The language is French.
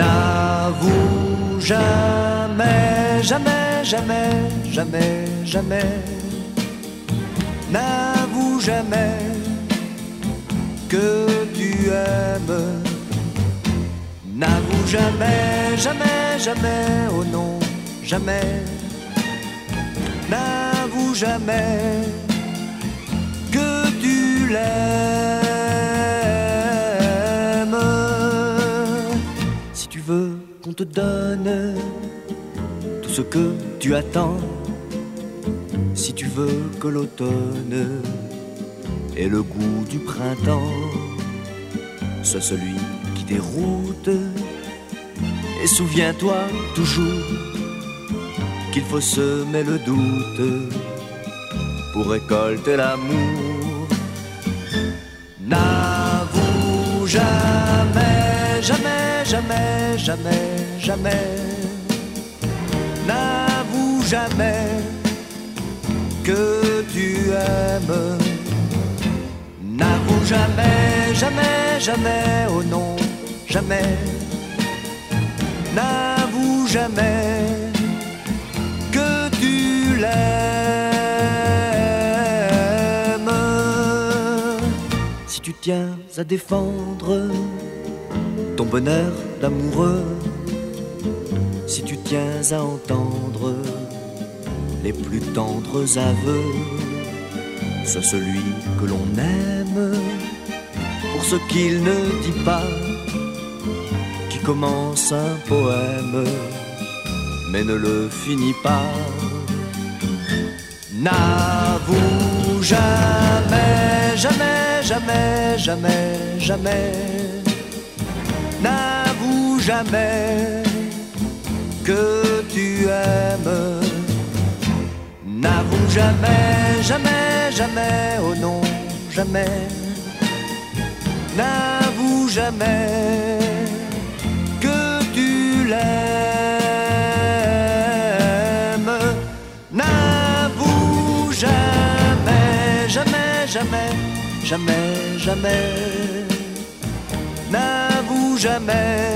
N'avoue jamais, jamais, jamais, jamais, jamais. N'avoue jamais que tu aimes. N'avoue jamais, jamais, jamais, oh non, jamais. N'avoue jamais qu'on te donne tout ce que tu attends, si tu veux que l'automne ait le goût du printemps, soit celui qui déroute. Et souviens-toi toujours qu'il faut semer le doute pour récolter l'amour. N'avoue jamais, jamais, jamais, jamais, jamais. N'avoue jamais que tu aimes. N'avoue jamais, jamais, jamais, oh non, jamais. N'avoue jamais que tu l'aimes. Si tu tiens à défendre ton bonheur d'amoureux, si tu tiens à entendre les plus tendres aveux, soit celui que l'on aime pour ce qu'il ne dit pas, qui commence un poème mais ne le finit pas. N'avoue jamais, jamais, jamais, jamais, jamais. Jamais que tu aimes. N'avoue jamais, jamais, jamais, oh non, jamais. N'avoue jamais que tu l'aimes. N'avoue jamais, jamais, jamais, jamais, jamais. N'avoue jamais